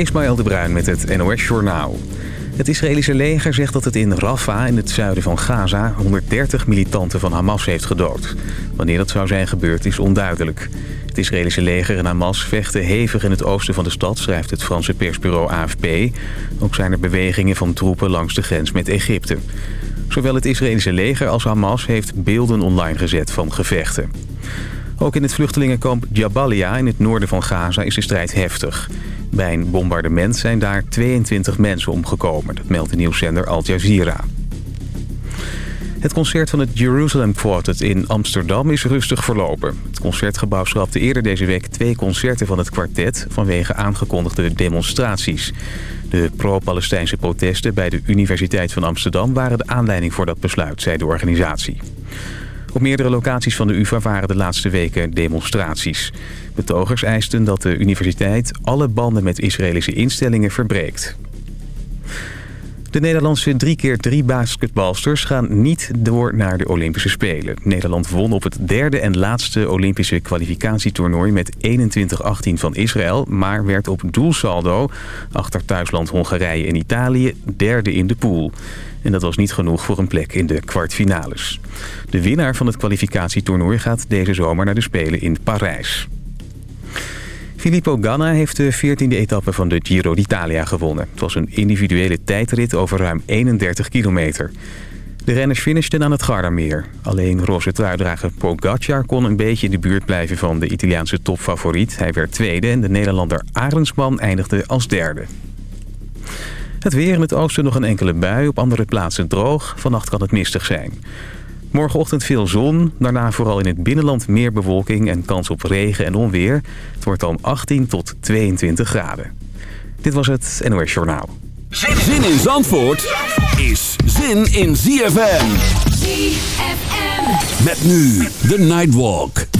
Ismaël de Bruin met het NOS Journaal. Het Israëlische leger zegt dat het in Rafah, in het zuiden van Gaza... 130 militanten van Hamas heeft gedood. Wanneer dat zou zijn gebeurd is onduidelijk. Het Israëlische leger en Hamas vechten hevig in het oosten van de stad... schrijft het Franse persbureau AFP. Ook zijn er bewegingen van troepen langs de grens met Egypte. Zowel het Israëlische leger als Hamas heeft beelden online gezet van gevechten. Ook in het vluchtelingenkamp Jabalia in het noorden van Gaza is de strijd heftig. Bij een bombardement zijn daar 22 mensen omgekomen. Dat meldt de nieuwszender Al Jazeera. Het concert van het Jerusalem Quartet in Amsterdam is rustig verlopen. Het concertgebouw schrapte eerder deze week twee concerten van het kwartet... vanwege aangekondigde demonstraties. De pro-Palestijnse protesten bij de Universiteit van Amsterdam... waren de aanleiding voor dat besluit, zei de organisatie. Op meerdere locaties van de UvA waren de laatste weken demonstraties. Betogers eisten dat de universiteit alle banden met Israëlische instellingen verbreekt. De Nederlandse 3x3 basketbalsters gaan niet door naar de Olympische Spelen. Nederland won op het derde en laatste Olympische kwalificatietoernooi met 21-18 van Israël... maar werd op doelsaldo achter thuisland Hongarije en Italië derde in de pool. En dat was niet genoeg voor een plek in de kwartfinales. De winnaar van het kwalificatietoernooi gaat deze zomer naar de Spelen in Parijs. Filippo Ganna heeft de 14e etappe van de Giro d'Italia gewonnen. Het was een individuele tijdrit over ruim 31 kilometer. De renners finishten aan het Gardameer. Alleen roze truidrager Pogacar kon een beetje in de buurt blijven van de Italiaanse topfavoriet. Hij werd tweede en de Nederlander Arendsman eindigde als derde. Het weer in het oosten nog een enkele bui, op andere plaatsen droog. Vannacht kan het mistig zijn. Morgenochtend veel zon, daarna vooral in het binnenland meer bewolking en kans op regen en onweer. Het wordt dan 18 tot 22 graden. Dit was het NOS Journaal. Zin in Zandvoort is zin in ZFM. ZFM. Met nu de Nightwalk.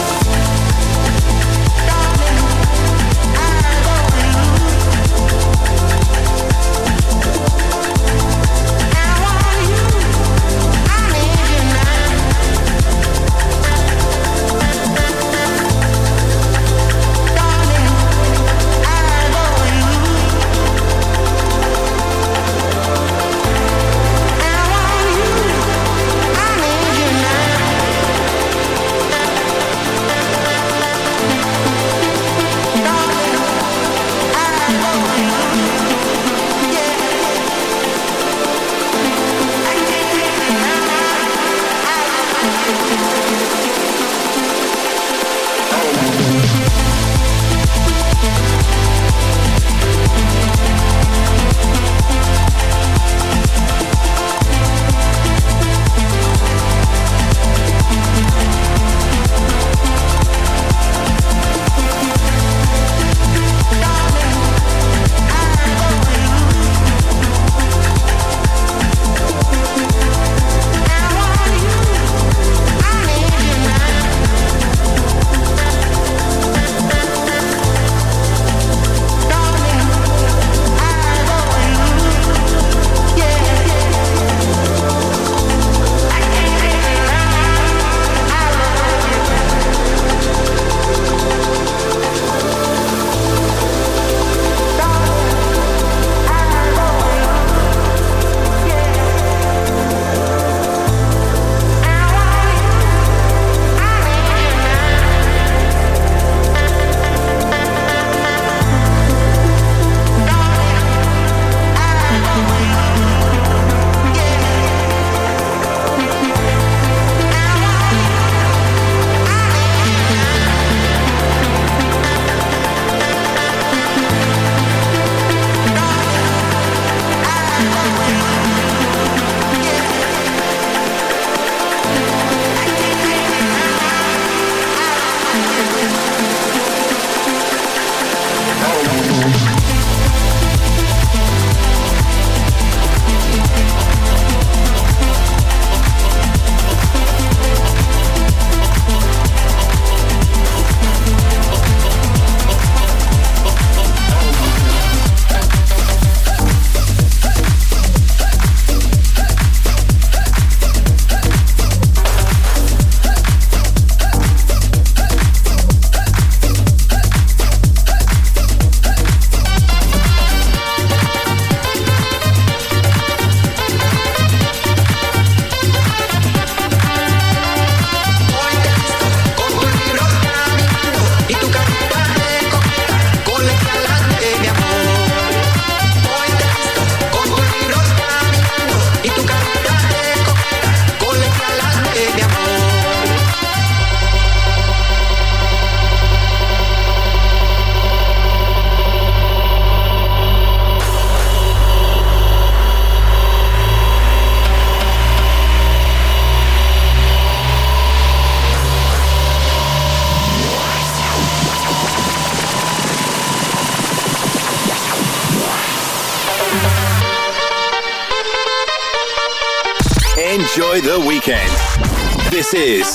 is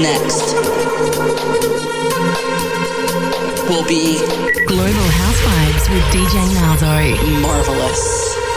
next will be Global House Vibes with DJ Malzo. Marvelous.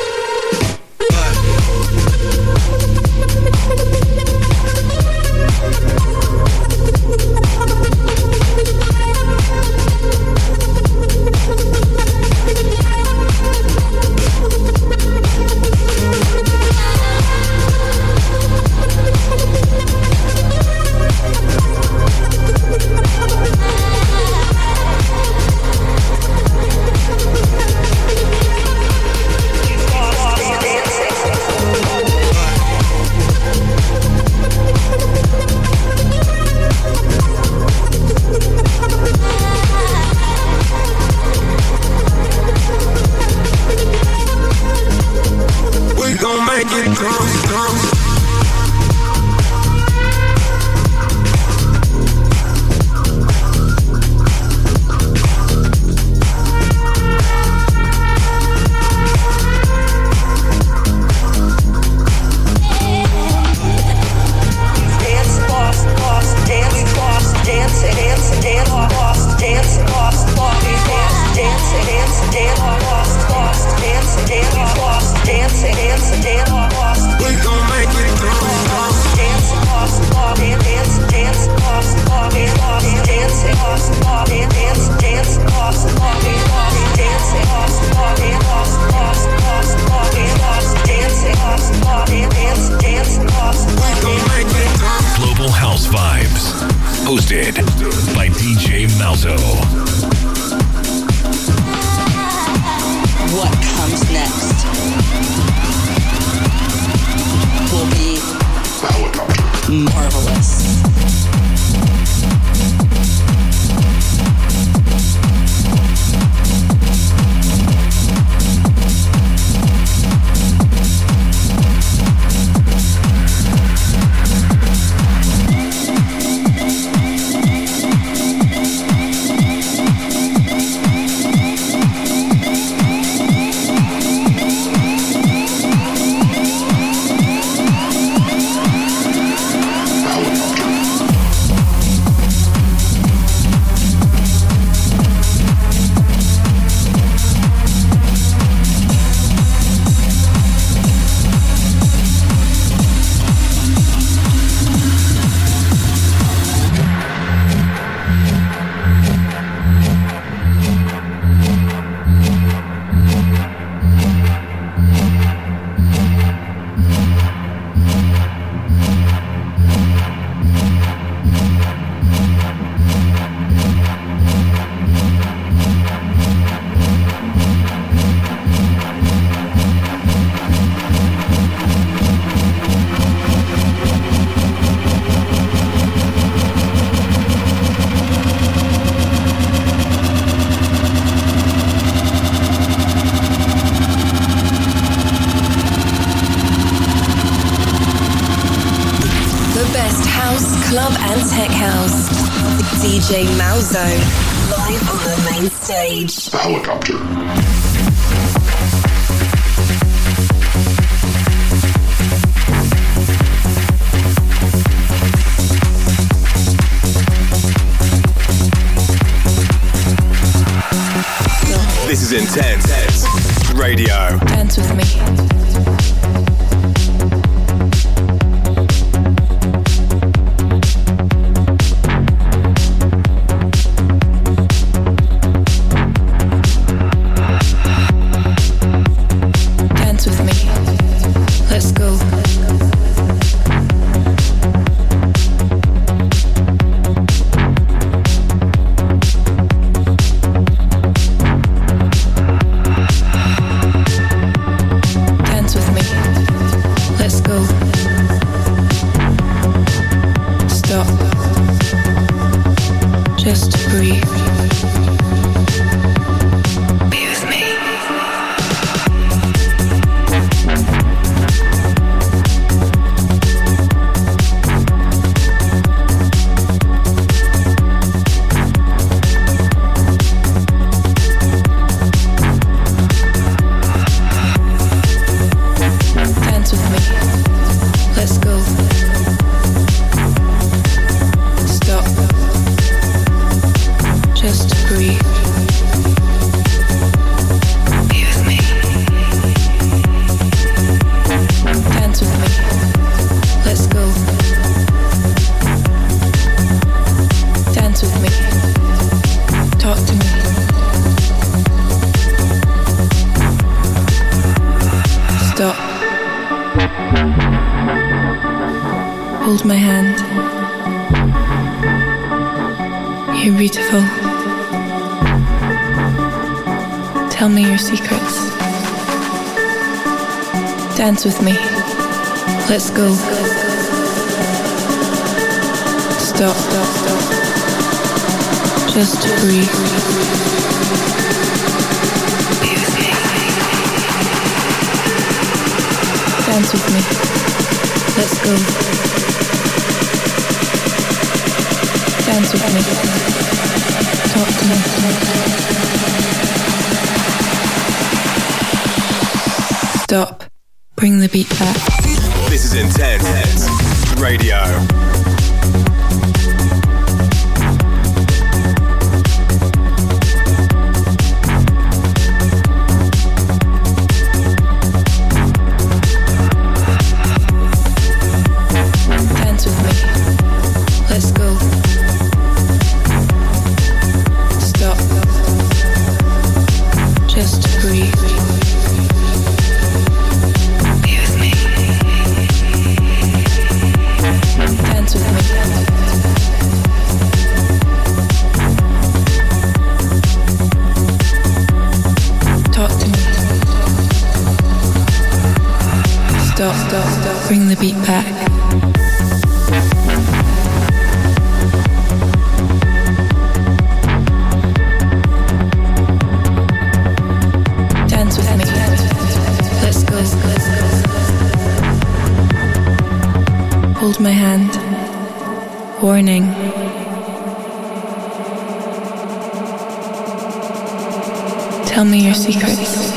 Intense Radio. Dance with me. Dance with me. Let's go. Stop. Just breathe. Dance with me. Let's go. Dance with me. Talk to me. Stop. Bring the beat back. This is Intense Radio. Warning. Tell me your secrets.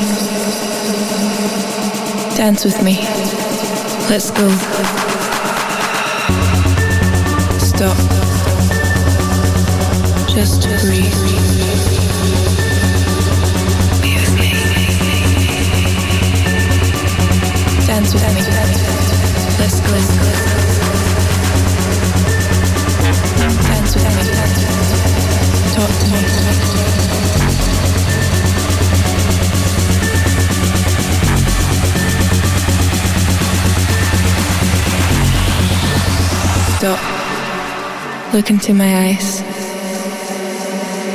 Dance with me. Let's go. Stop. Just breathe. Be with me. Dance with me. Let's go. Stop. Look into my eyes.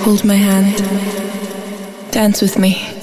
Hold my hand. Dance with me.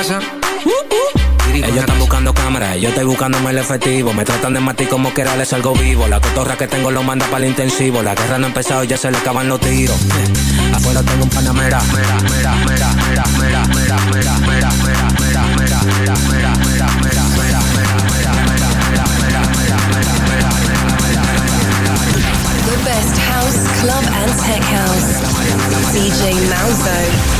Ellos están buscando cámaras, yo estoy buscándome el efectivo. Me tratan de matar como que les algo vivo. La cotorra que tengo lo manda para el intensivo. La guerra no ha empezado, ya se le acaban los tiros. Afuera tengo un panamera. The best house, club and tech house. DJ Malzo.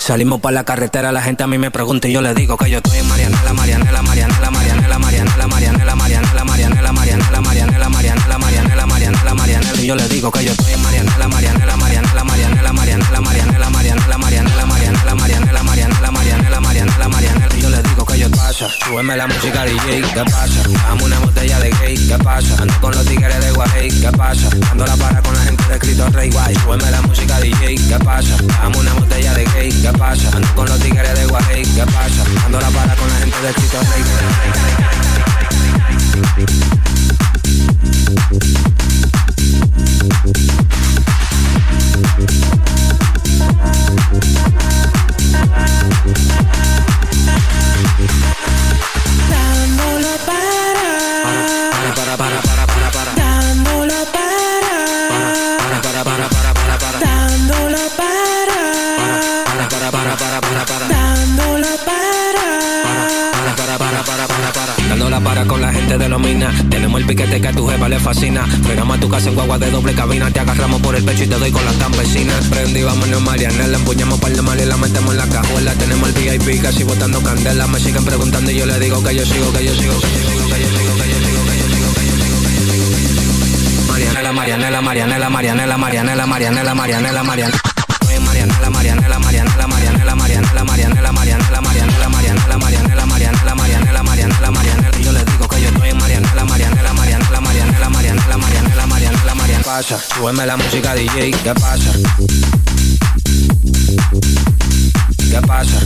Salimos para la carretera, la gente a mí me pregunta y yo le digo que yo estoy en Marianela, Marianela, Marianela, Marianela, Marianela, Marianela, Marianela, Marianela, Marianela, Marianela, Marianela, Marianela, Marianela, Marianela, y yo le digo que yo estoy en súbeme la música DJ, ¿qué pasa? Dame una botella de gay, ¿qué pasa? Ando con los tigres de Guay, ¿qué pasa? Dando la para con la gente de Cristo Rey Guay, súbeme la música DJ, ¿qué pasa? Dame una botella de gay, ¿qué pasa? Ando con los tigres de Guay, ¿qué pasa? Dando la para con la gente de Cristo Rey Dándolo para con la gente de los minas. Tenemos el piquete que a tu jefa le fascina. Fregamos a tu casa en guagua de doble cabina. Te agarramos por el pecho y te doy con las campesinas. Prendí, vámonos, Mariana. La empuñamos par de mal y la metemos en la cajuela. Tenemos el VIP casi botando candela. Me siguen preguntando y yo le digo que yo sigo, que yo sigo, que yo sigo, que yo sigo, que yo sigo, que yo sigo, que yo sigo. Marianela, Marianela, Marianela, Marianela, Marianela, Marianela, Marianela, Marianela. Soy Marianela, Marianela, Marianela, Marianela, Marianela, Marianela, Marianela, Marianela, Marianela, Marianela, Marianela, Marianela, Marianela, Marianela la Mariana, la Mariana, la Mariana, la Mariana, la Mariana, la Mariana, la Mariana. Pasa, súbeme la música DJ, ¿qué pasa? ¿Qué pasa?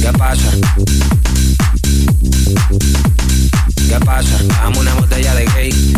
¿Qué pasa? ¿Qué pasa? Dame una botella de gay.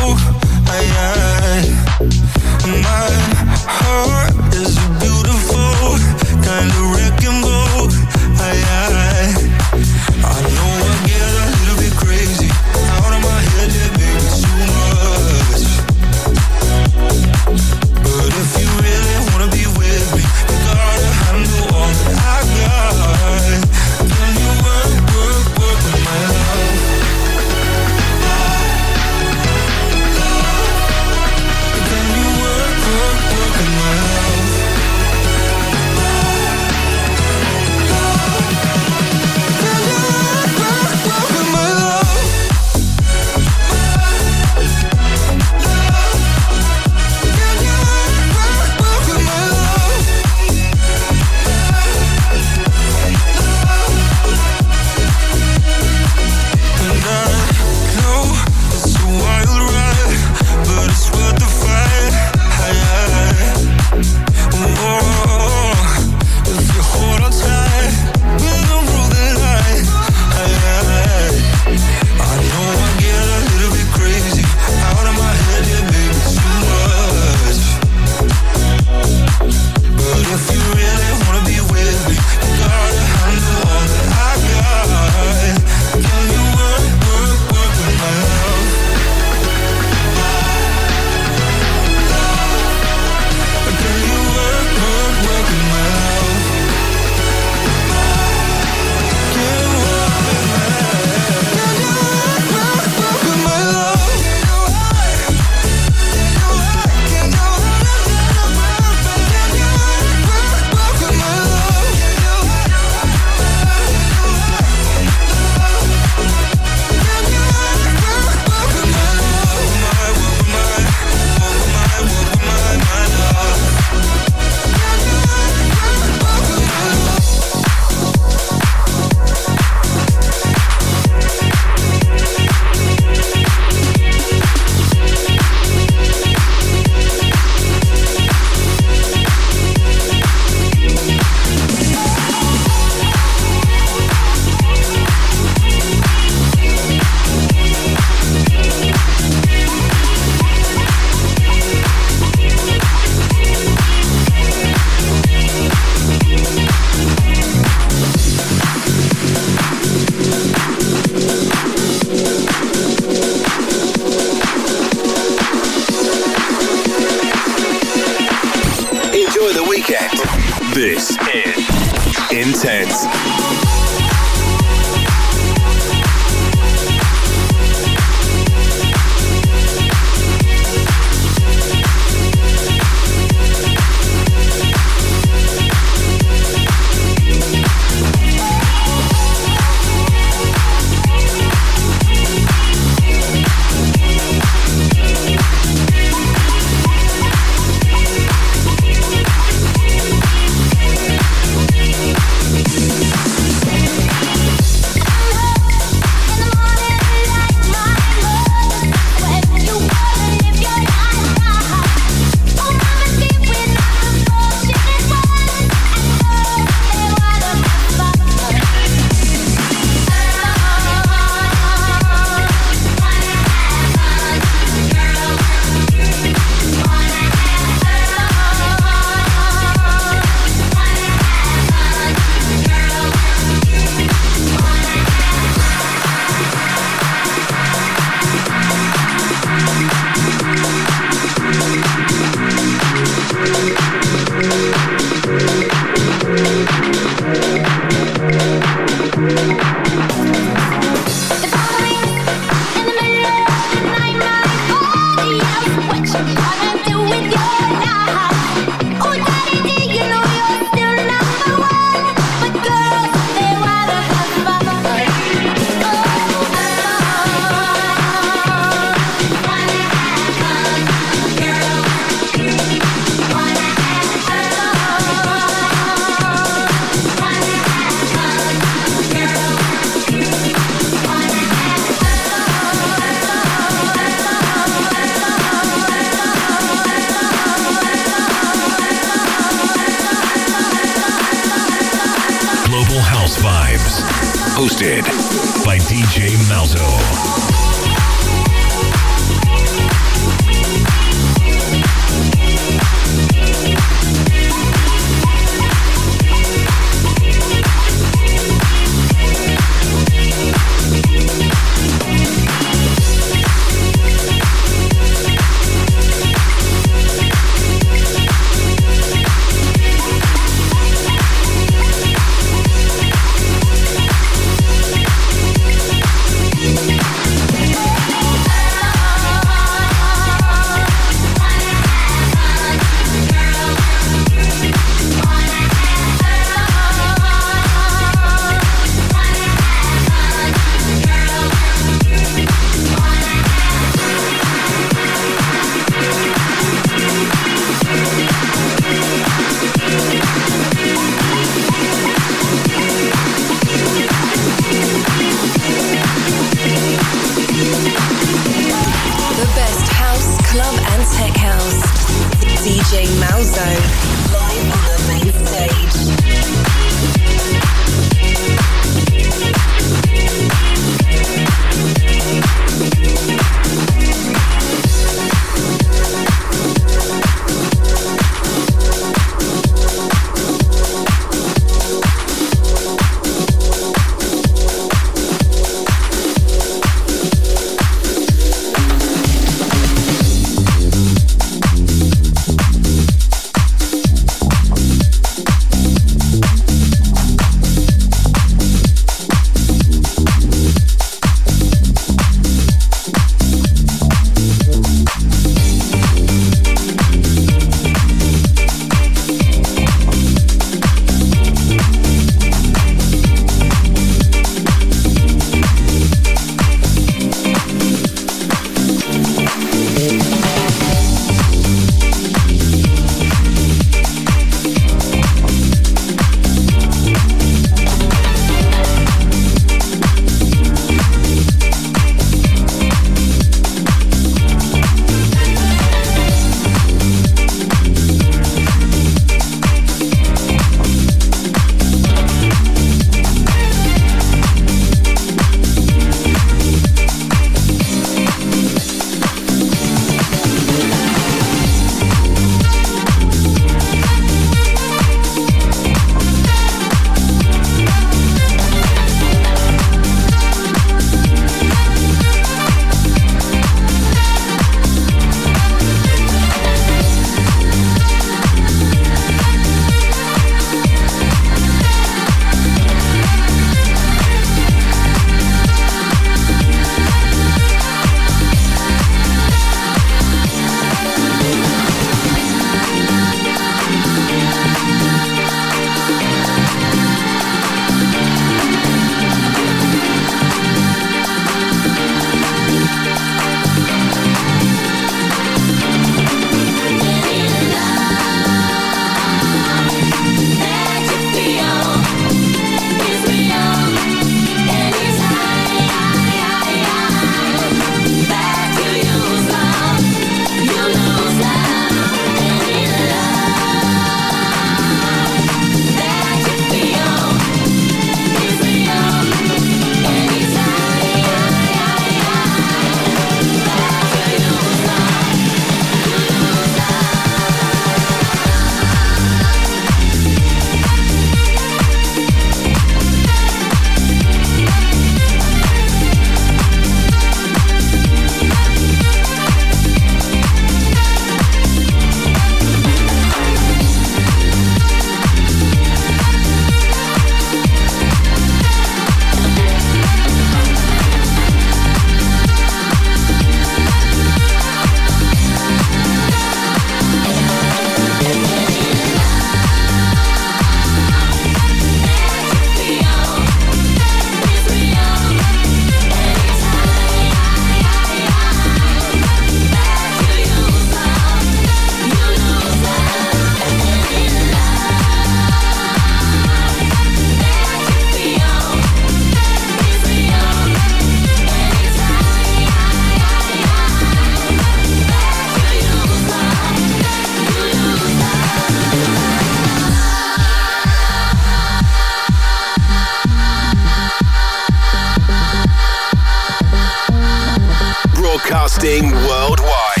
Broadcasting worldwide.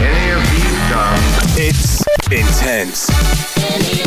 any of these songs. It's intense.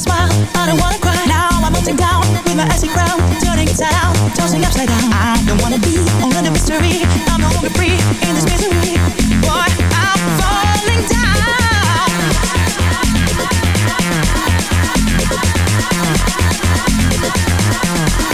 smile, I don't wanna cry. Now I'm melting down with my icy crown Turning inside out, tossing upside down. I don't wanna be under the mystery. I'm no longer free in this misery. Boy, I'm falling down. Thank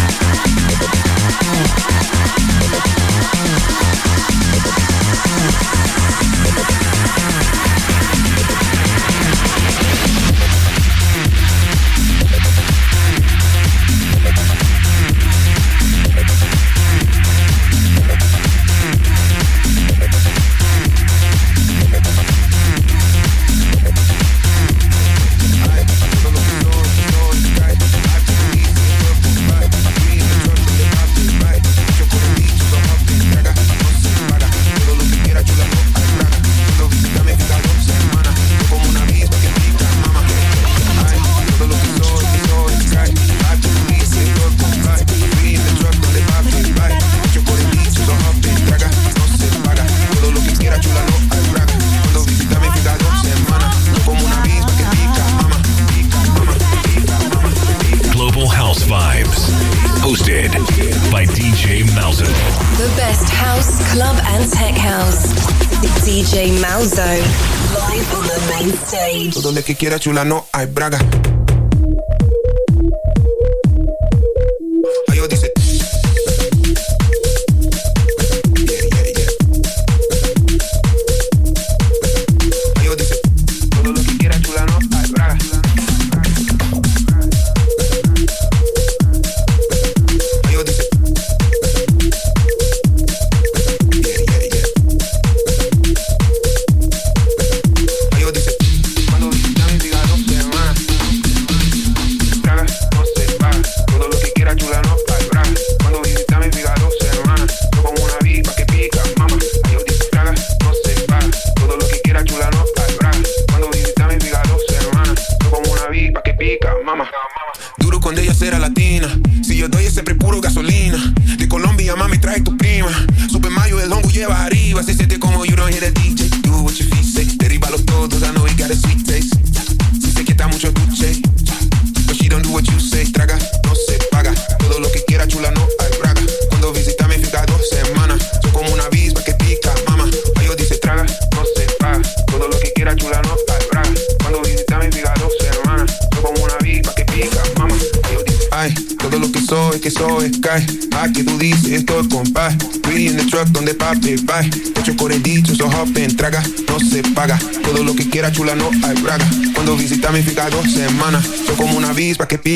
quiera chula no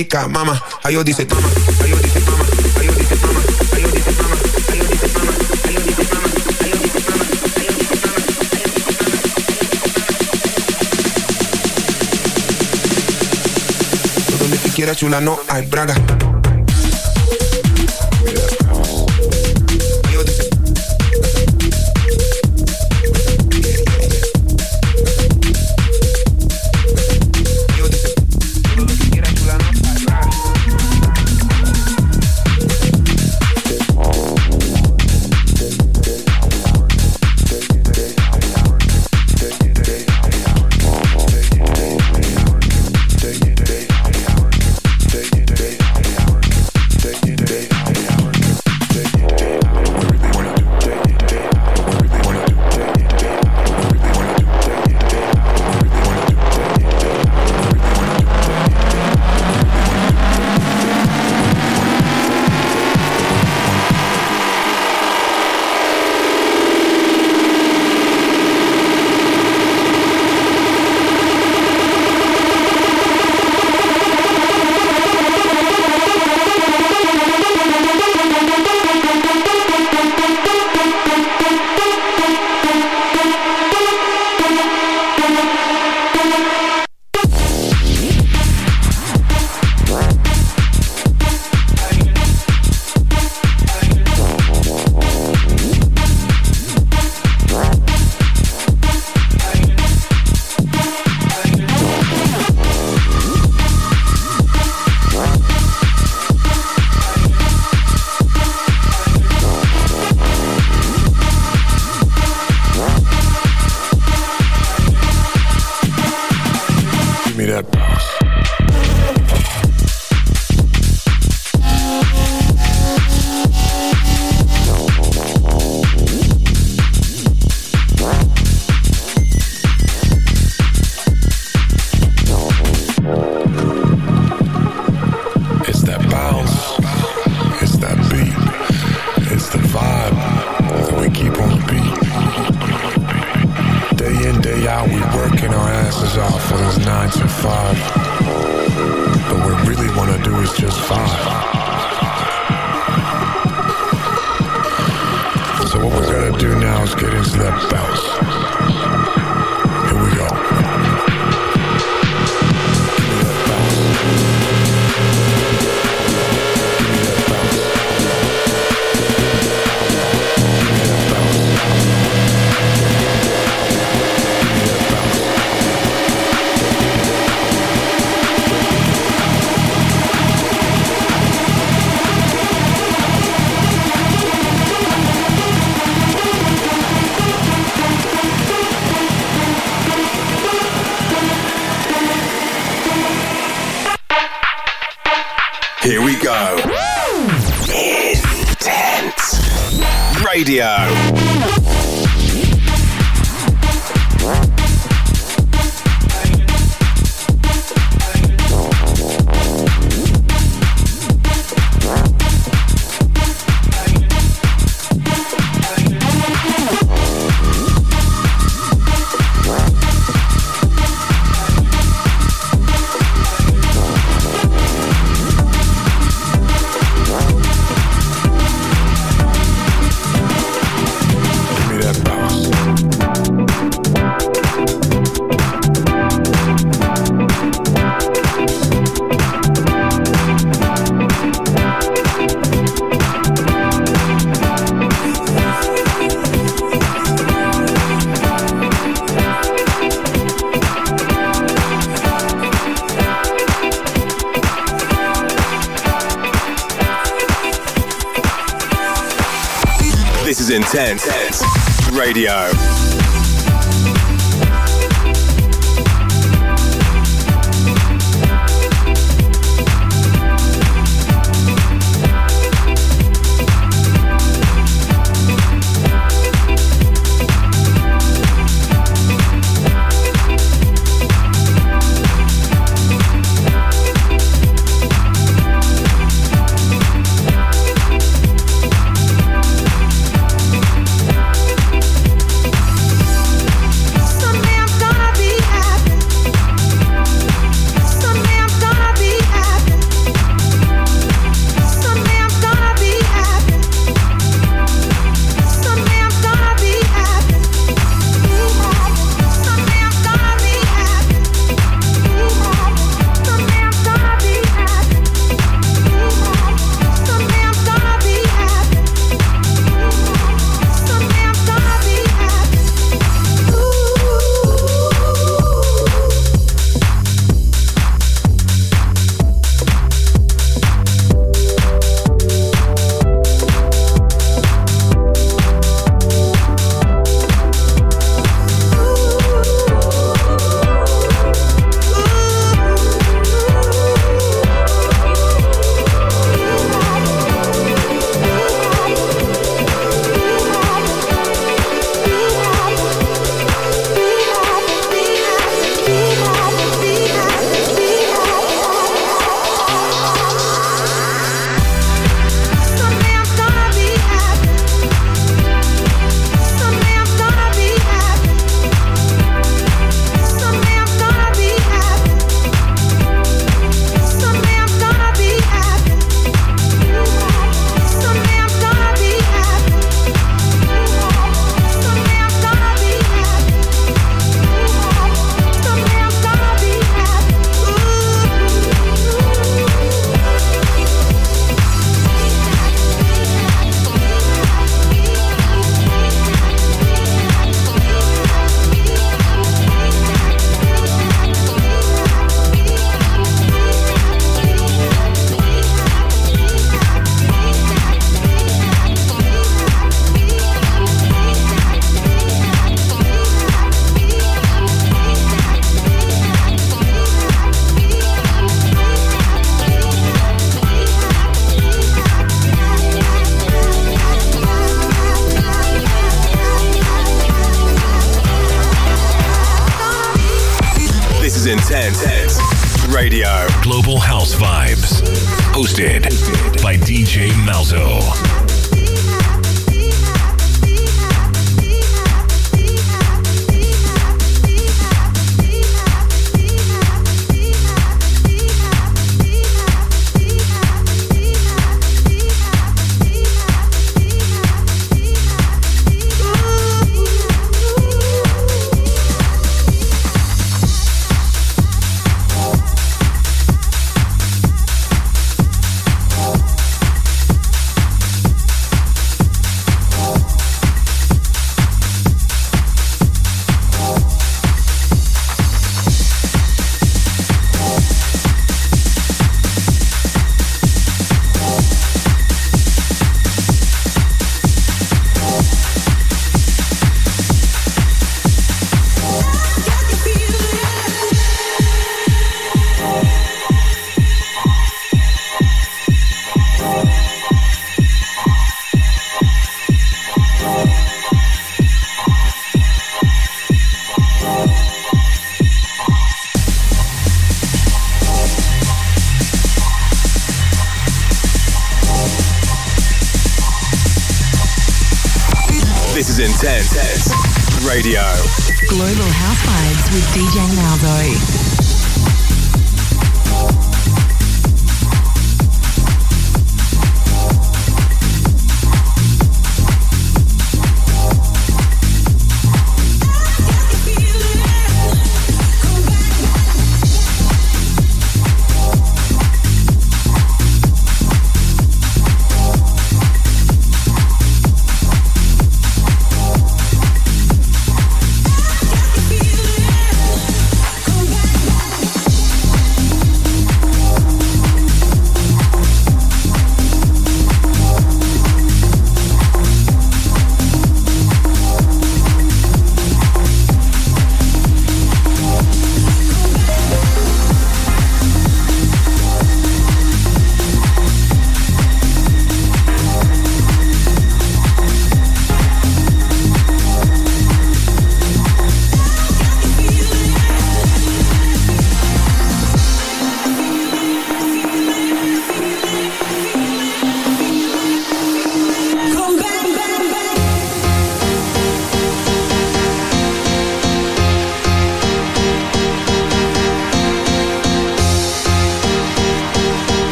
rica, mamá. Ay, yo dice toma, ay, yo dice toma, ay, yo dice toma, ay, yo dice toma, ay, yo dice toma, ay, yo dice toma, ay, yo dice toma, ay, yo dice toma. Todo donde te quiera chula no hay braga. So what we're gonna do now is get into that bounce. Radio.